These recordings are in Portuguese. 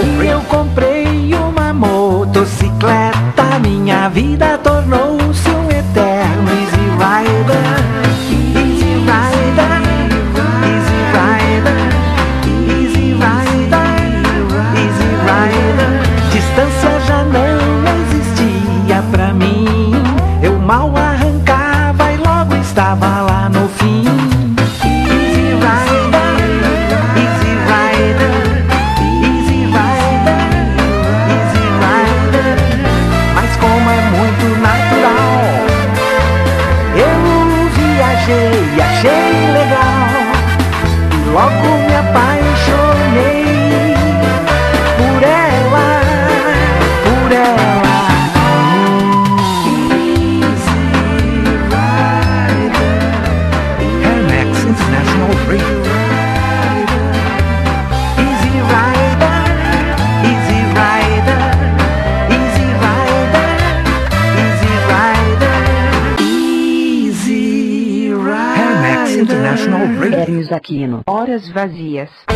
Aí eu comprei uma motocicleta, minha vida toda yes.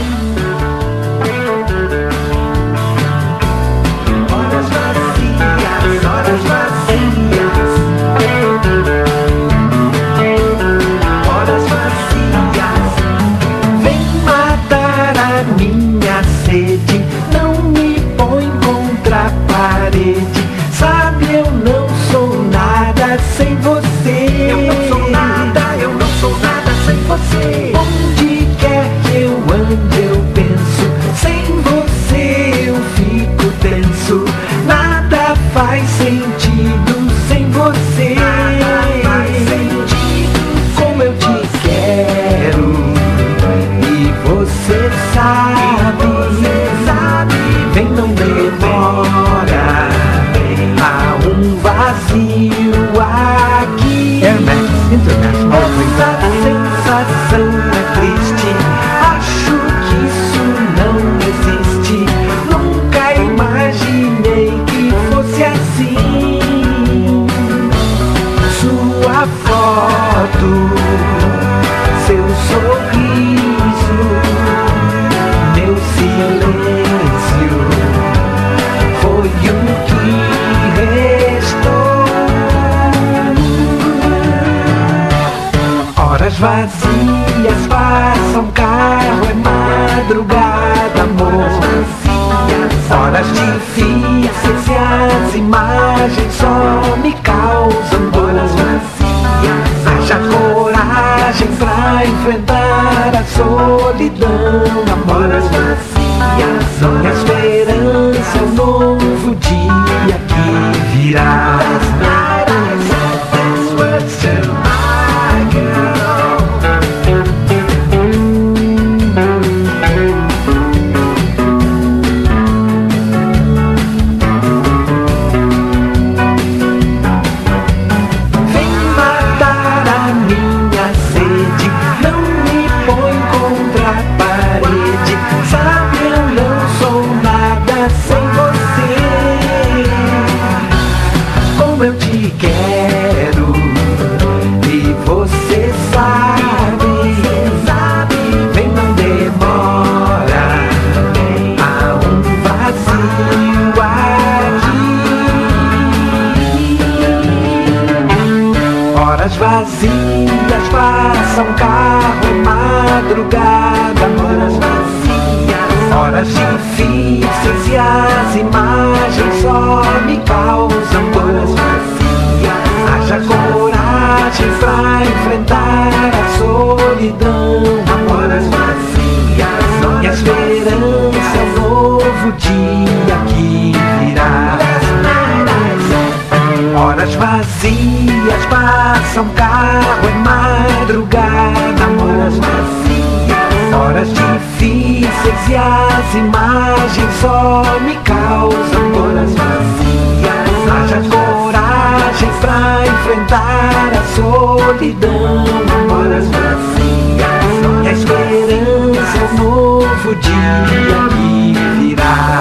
Passa um carro, é madrugada, horas macias, horas difíceis e as imagens só me causam horas macias. Haja coragem pra enfrentar a solidão, horas macias. E a esperança é um novo dia que virá.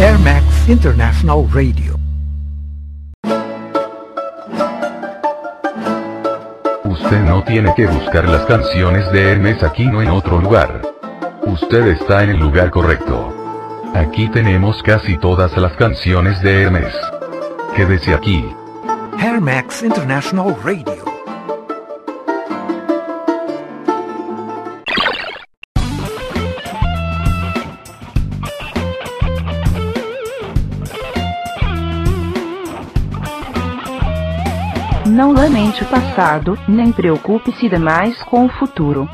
Air Max International Radio. tiene que buscar las canciones de Hermes Aquino en otro lugar. Usted está en el lugar correcto. Aquí tenemos casi todas las canciones de Hermes. Quédese aquí. Hermax International Radio. Não lamente o passado, nem preocupe-se demais com o futuro.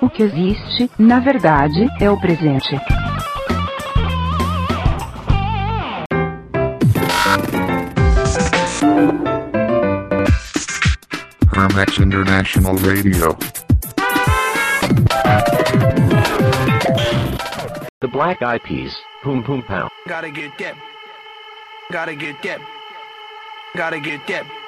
O que existe, na verdade, é o presente. Hermex International Radio. The Black Eyed Peas, Boom Boom Pow. Gotta get that. Gotta get that. Gotta get that.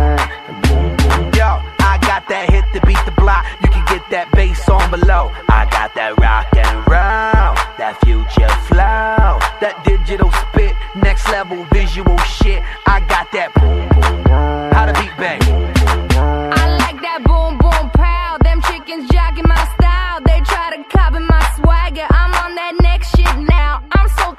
That hit to beat the block. You can get that bass on below. I got that rock and roll, that future flow, that digital spit, next level visual shit. I got that boom boom boom. How to beat bang. I like that boom boom pow. Them chickens jacking my style. They try to copy my swagger. I'm on that next shit now. I'm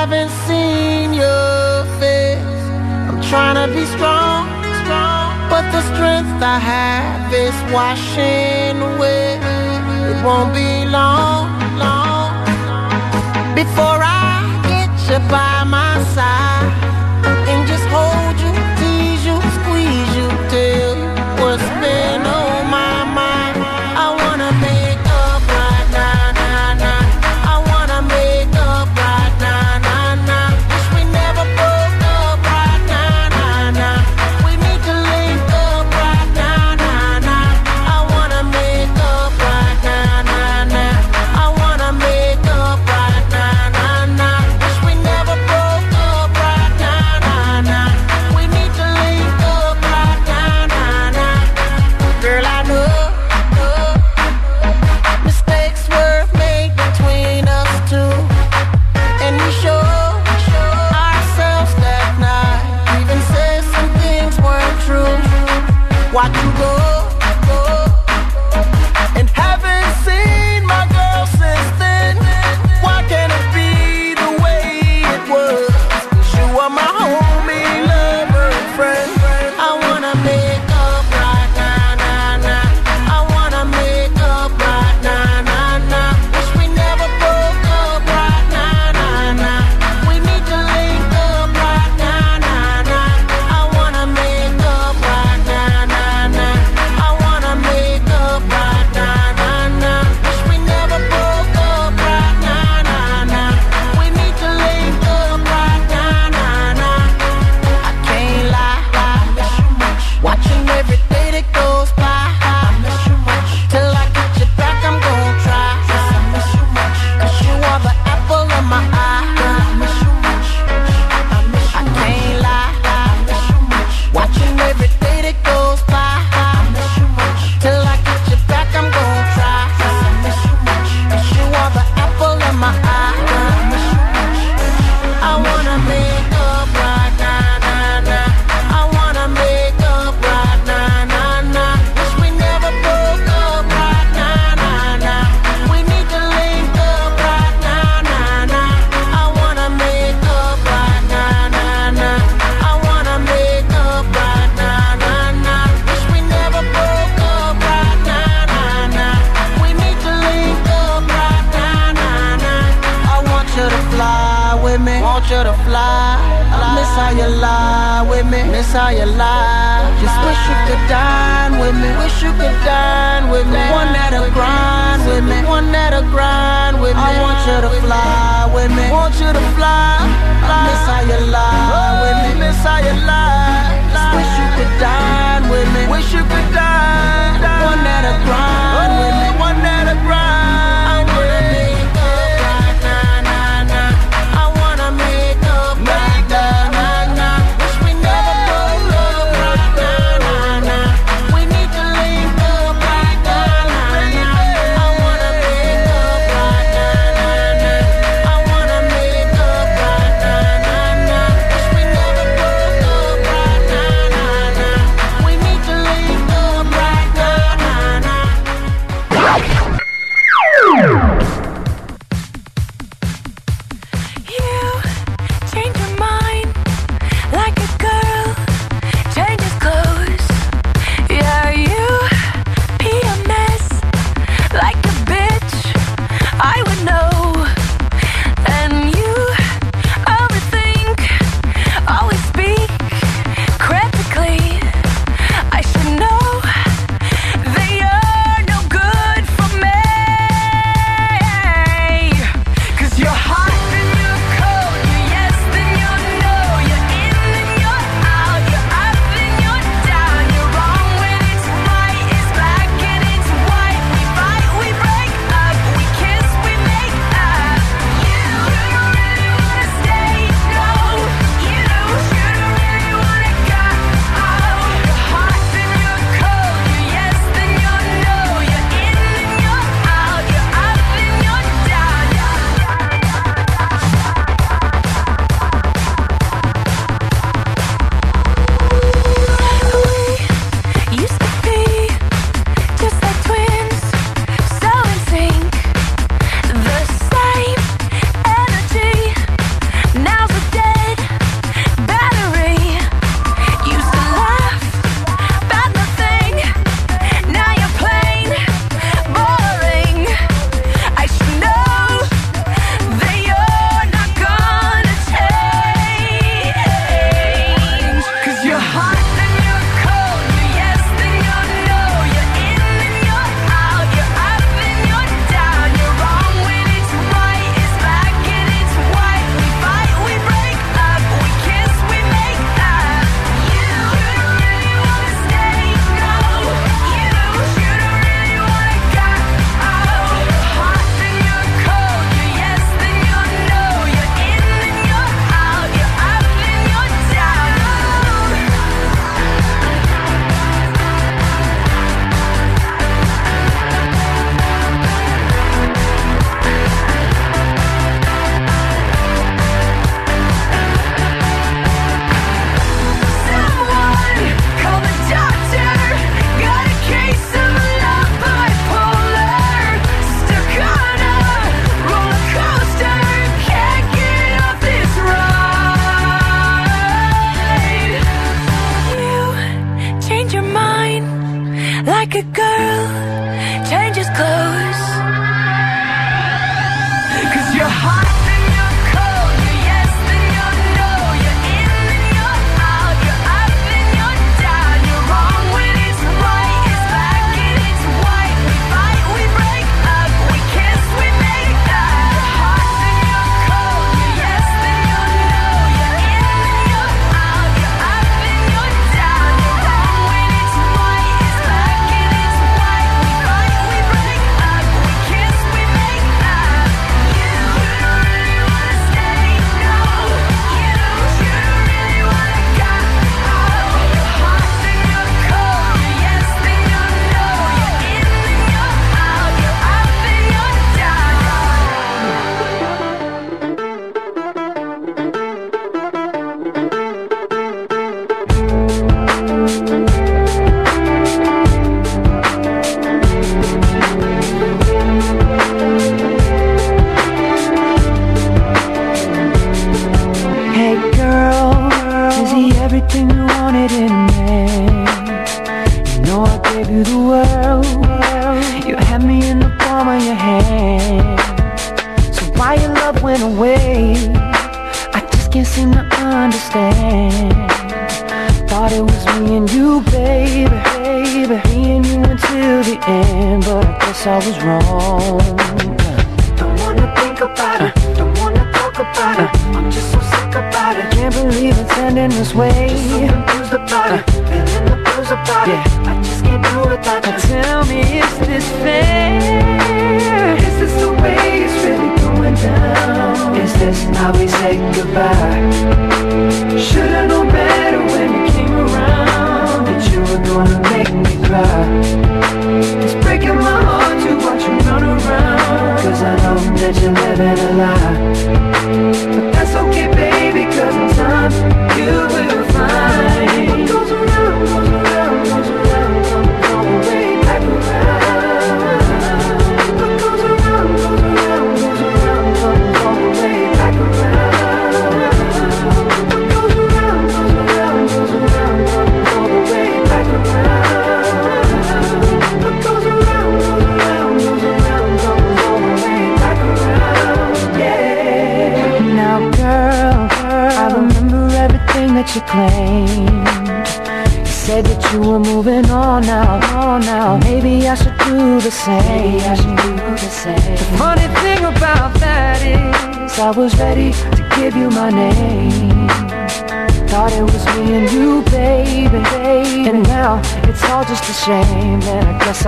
haven't seen your face. I'm trying to be strong, strong, but the strength I have is washing away. It won't be long, long before I get you by my side and just hold you, tease you, squeeze you till what's been.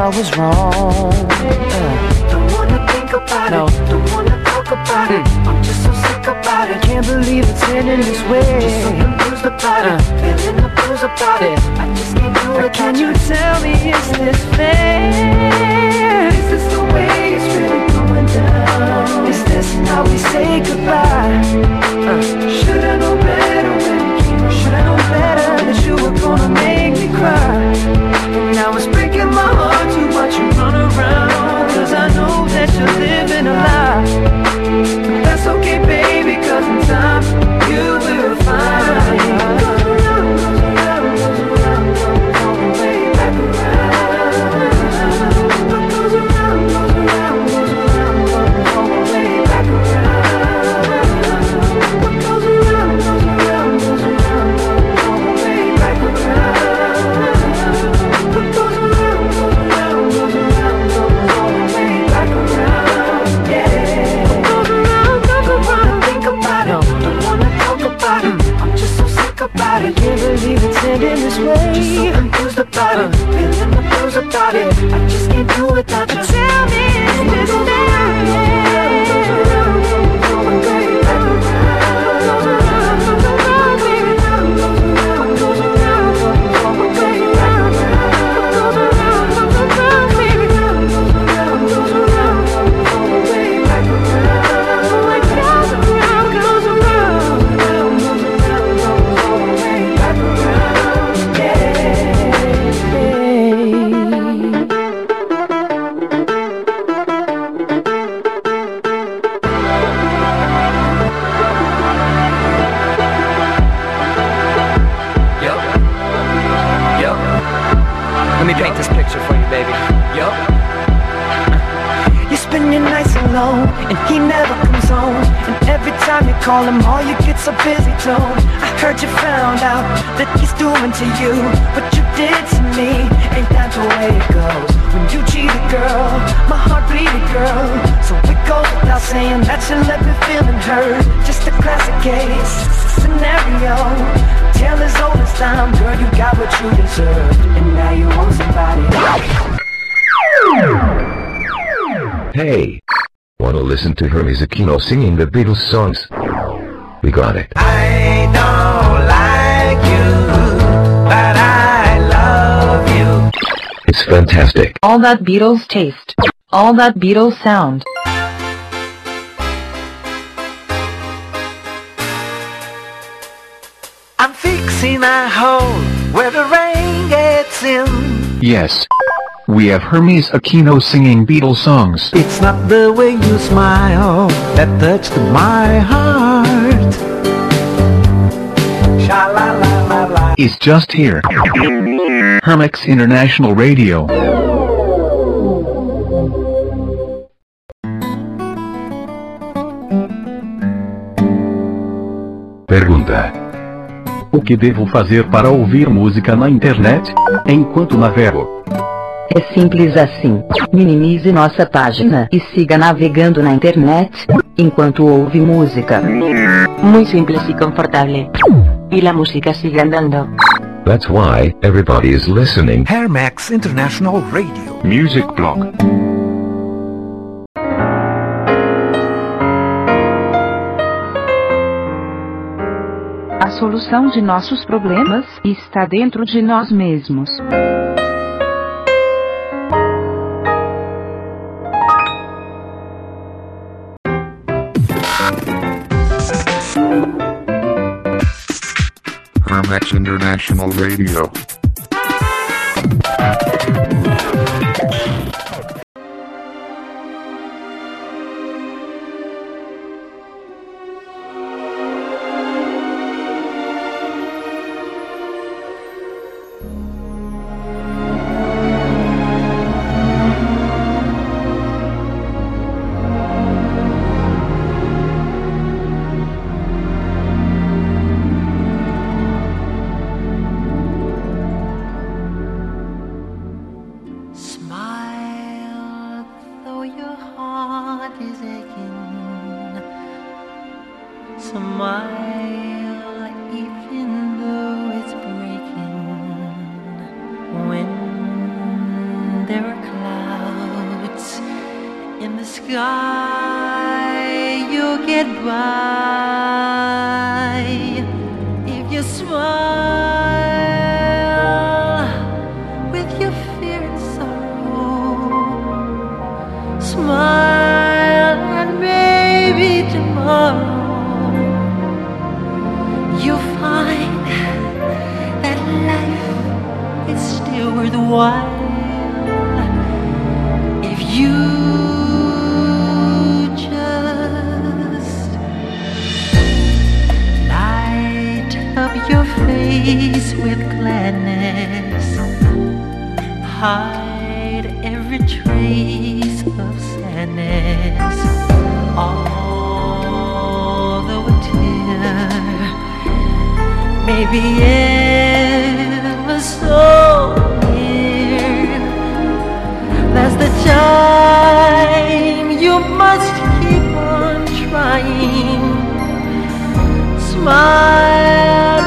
I was wrong. Don't wanna think about no. it. Don't wanna talk about mm. it. Hmm. I'm just so sick about it. Can't believe it's ending this way. Just so confused about uh. it. Feeling the blues about yeah. it. I just can't do it. Can you tell me is this fair? girl So it goes without saying that you left me feeling hurt Just a classic case scenario time, girl, you got what you deserved And now you want somebody Hey, wanna listen to Hermes Aquino singing the Beatles songs? We got it. I don't like you, but I love you. It's fantastic. All that Beatles taste all that Beatles sound. I'm fixing a hole where the rain gets in. Yes. We have Hermes Aquino singing Beatles songs. It's not the way you smile that touched my heart. -la -la -la it's just here. Hermex International Radio. Pergunta. O que devo fazer para ouvir música na internet? Enquanto navego. É simples assim. Minimize nossa página e siga navegando na internet enquanto ouve música. Muy simples y confortable. Y la música sigue andando. That's why everybody is listening. Hermax International Radio. Music Blog. Solução de nossos problemas está dentro de nós mesmos. Hermex International Radio. Your face with gladness. Hide every trace of sadness. Although a tear may be ever so near that's the time you must keep on trying. Smile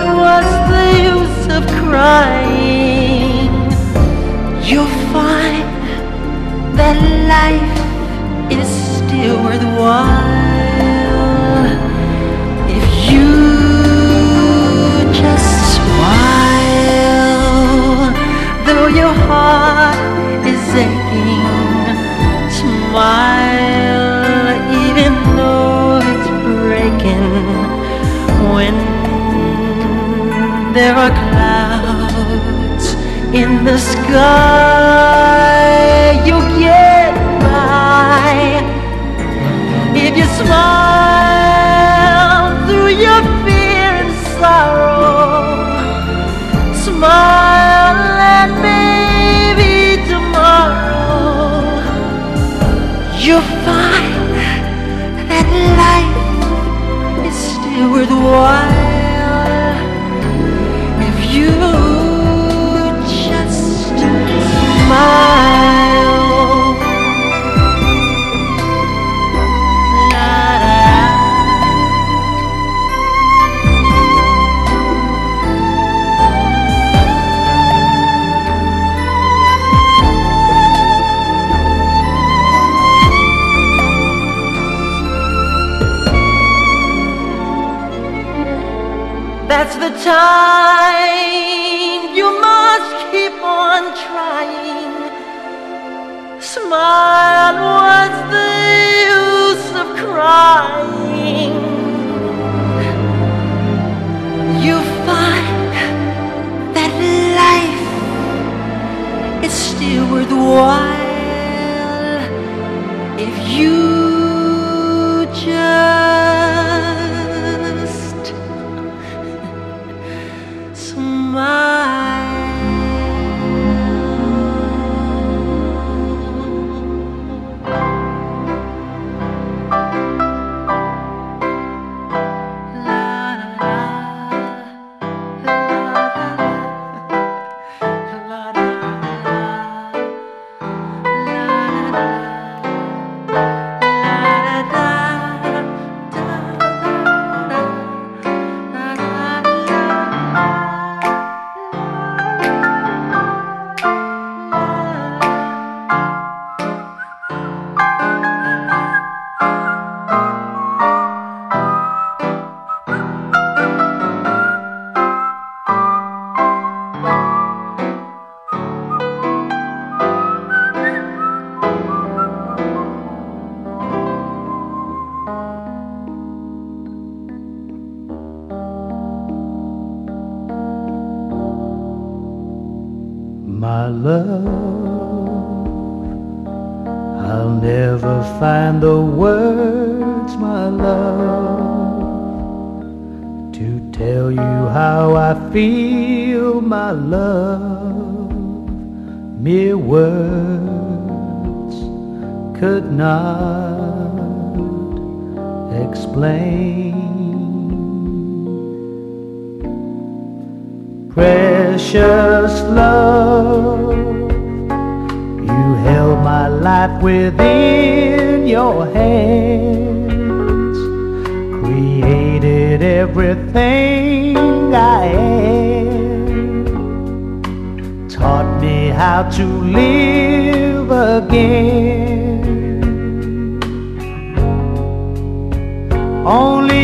crying. You'll find that life is still worthwhile. If you just smile though your heart is aching smile even though it's breaking when there are clouds in the sky. You get by if you smile through your fear and sorrow. Smile and maybe tomorrow you'll find that life is still worthwhile find the words, my love, to tell you how I feel, my love. Mere words could not explain. Precious love held my life within your hands, created everything I am, taught me how to live again. Only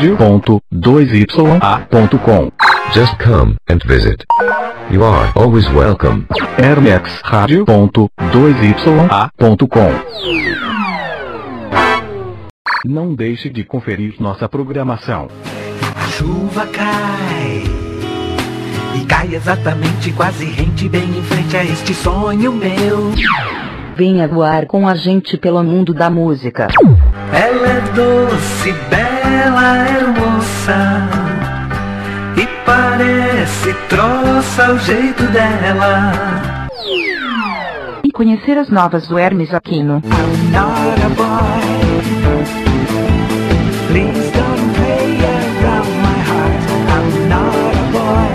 hermexradio.2ya.com Just come and visit. You are always welcome. hermexradio.2ya.com Não deixe de conferir nossa programação. A chuva cai e cai exatamente quase rente bem em frente a este sonho meu. Venha voar com a gente pelo mundo da música. Ela é doce, bela, hermosa e parece troça o jeito dela. E conhecer as novas do Hermes Aquino. Not a boy. Please don't play around my heart. I'm not a boy.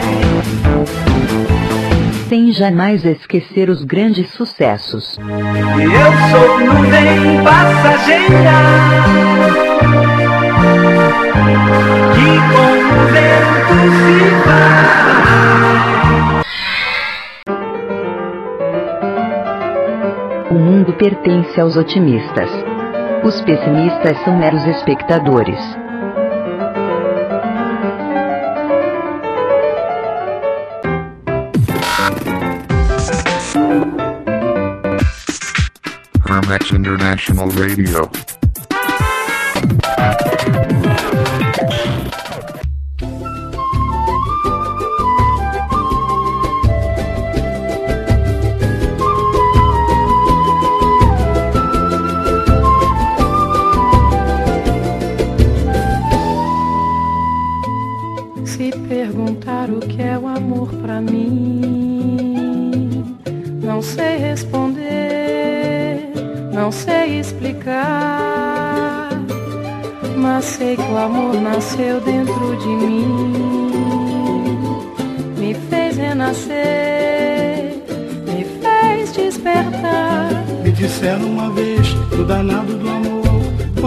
Sem jamais esquecer os grandes sucessos. E eu sou nuvem passageira o vento se vai. O mundo pertence aos otimistas. Os pessimistas são meros espectadores. Hermex International Radio.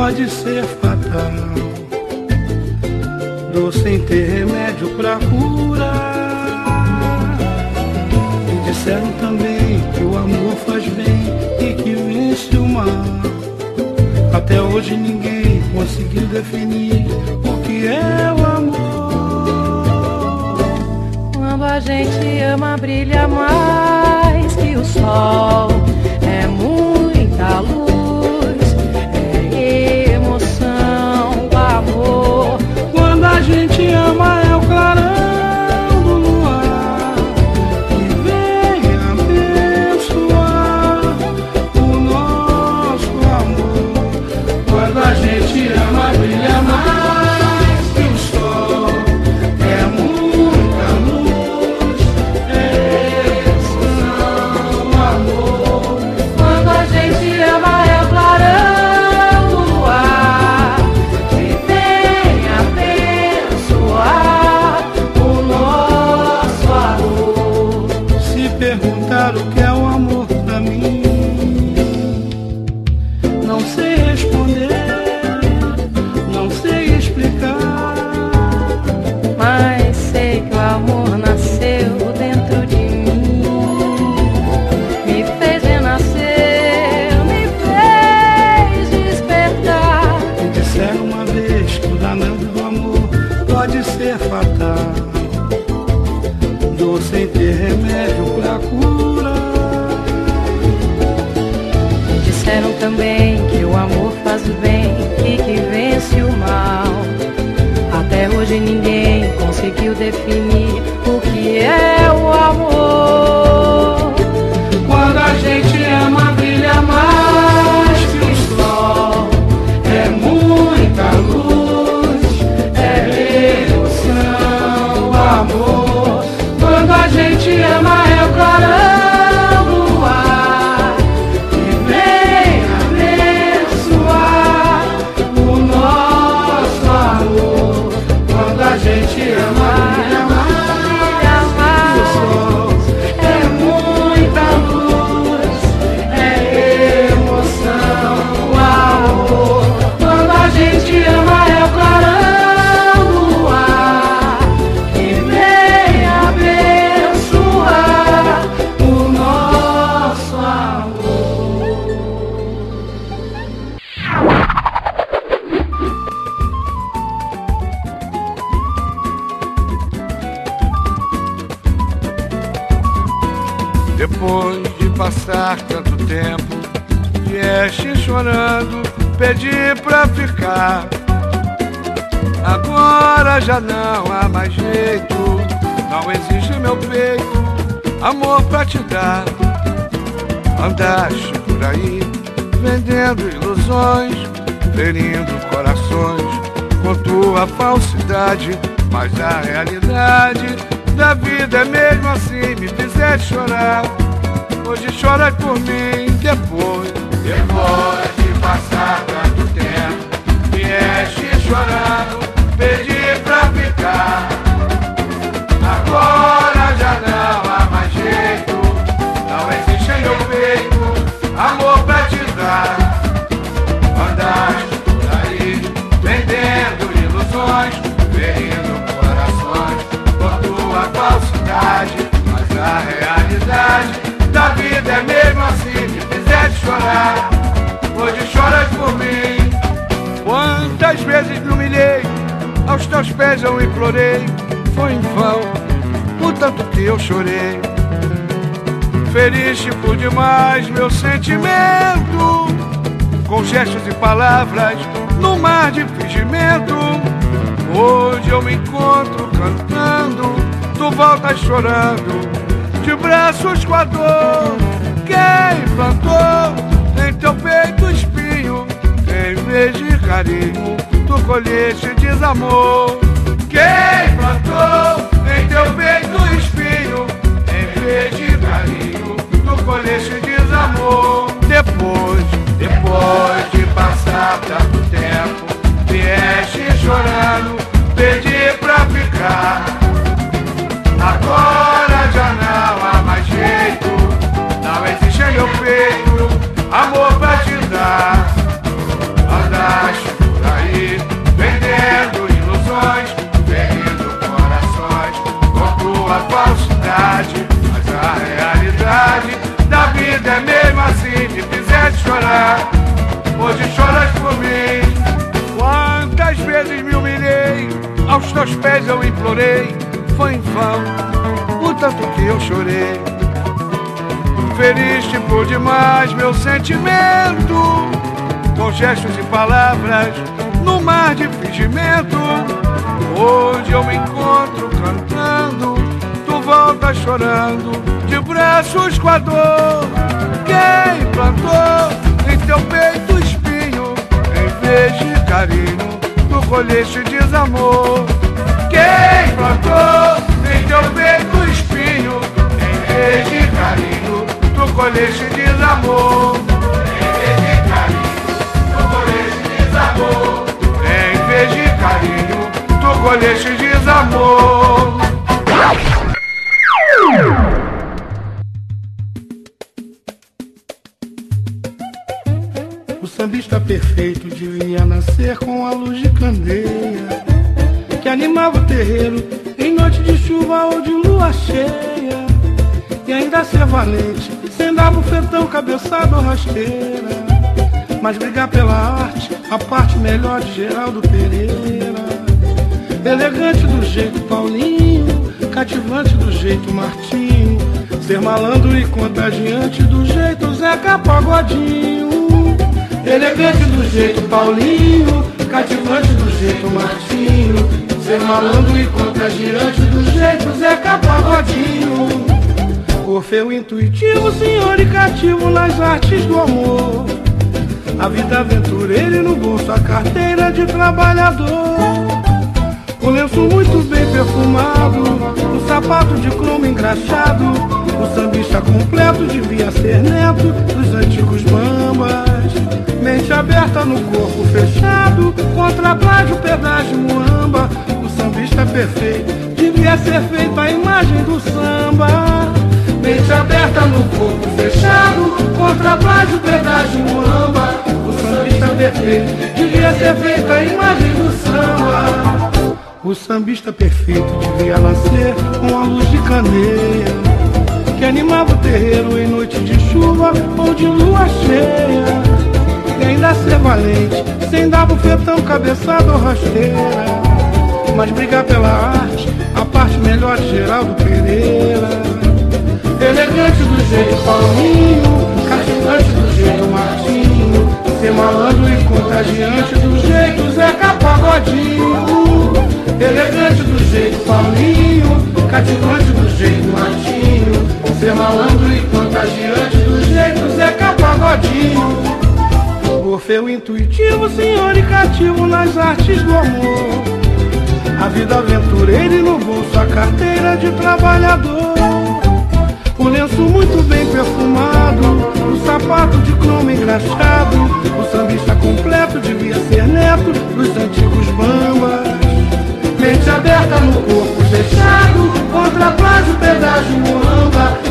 Pode ser fatal. Dor sem ter remédio pra curar. Me disseram também que o amor faz bem e que vence o mal. Até hoje ninguém conseguiu definir o que é o amor. Quando a gente ama, brilha mais que o sol. Conseguiu definir o que é implorei, foi em vão, o tanto que eu chorei. Feriste por demais meu sentimento, com gestos e palavras, no mar de fingimento. Hoje eu me encontro cantando, tu voltas chorando, de braços com a dor. Quem plantou em teu peito espinho, em vez de carinho, tu colheste desamor. Depois, depois de passar tanto tempo, vieste chorando, pedi pra ficar. Agora aos teus pés eu implorei, foi em vão, o tanto que eu chorei. Feriste por demais meu sentimento, com gestos e palavras, no mar de fingimento. Hoje eu me encontro cantando, tu voltas chorando, de braços com a dor. Quem plantou em teu peito espinho, em vez de carinho, colheste desamor. Quem plantou em teu peito espinho, em vez de carinho, tu colheste desamor. Em vez de carinho, tu colheste desamor. Em vez de carinho, tu colheste desamor. O sambista perfeito devia nascer com a luz de candeia que animava o terreiro em noite de chuva ou de lua cheia. E ainda ser valente, sem dar bufetão, cabeçada ou rasteira. Mas brigar pela arte, a parte melhor de Geraldo Pereira. Elegante do jeito Paulinho, cativante do jeito Martinho, ser malandro e contagiante do jeito Zeca Pagodinho. Elegante do jeito Paulinho, cativante do jeito Martinho, ser malandro e contagiante do jeito Zeca Pagodinho. Orfeu intuitivo, senhor e cativo nas artes do amor. A vida aventureira e no bolso a carteira de trabalhador. O lenço muito bem perfumado, o sapato de cromo engraxado. O sambista completo devia ser neto dos antigos bambas. Aberta no corpo fechado, contra plágio, pedágio, muamba. O sambista perfeito devia ser feito a imagem do samba. Mente aberta no corpo fechado, contra plágio, pedágio, muamba. O sambista perfeito devia ser feito a imagem do samba. O sambista perfeito devia nascer com a luz de candeia que animava o terreiro em noite de chuva ou de lua cheia. E ainda ser valente, sem dar bufetão, cabeçada ou rasteira. Mas brigar pela arte, a parte melhor de Geraldo Pereira. Elegante do jeito Paulinho, cativante do jeito Martinho, ser malandro e contagiante do jeito Zeca Pagodinho. Elegante do jeito Paulinho, cativante do jeito Martinho, ser malandro e contagiante do jeito Zeca Pagodinho. Orfeu intuitivo, senhor e cativo nas artes do amor. A vida aventureira e no bolso a carteira de trabalhador. O lenço muito bem perfumado, o sapato de cromo engraxado. O sambista completo devia ser neto dos antigos bambas. Mente aberta no corpo fechado, contra plágio, pedágio, muamba.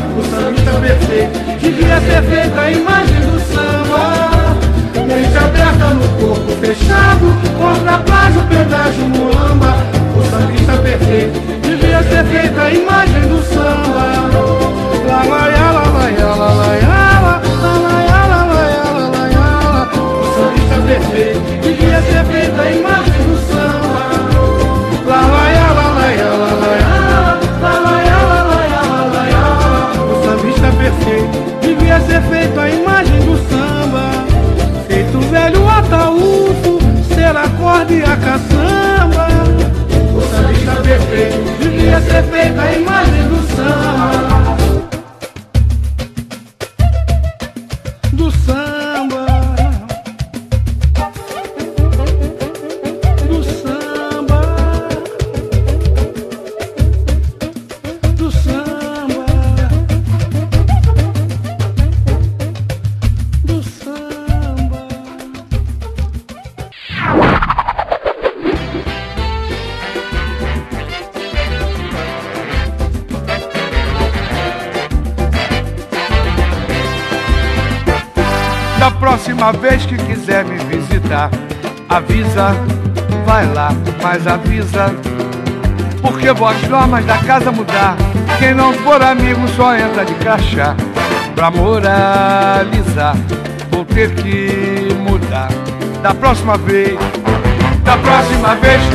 la imagen. Avisa, vai lá, mas avisa. Porque as normas da casa mudar. Quem não for amigo só entra de crachá. Pra moralizar, vou ter que mudar. Da próxima vez, da próxima vez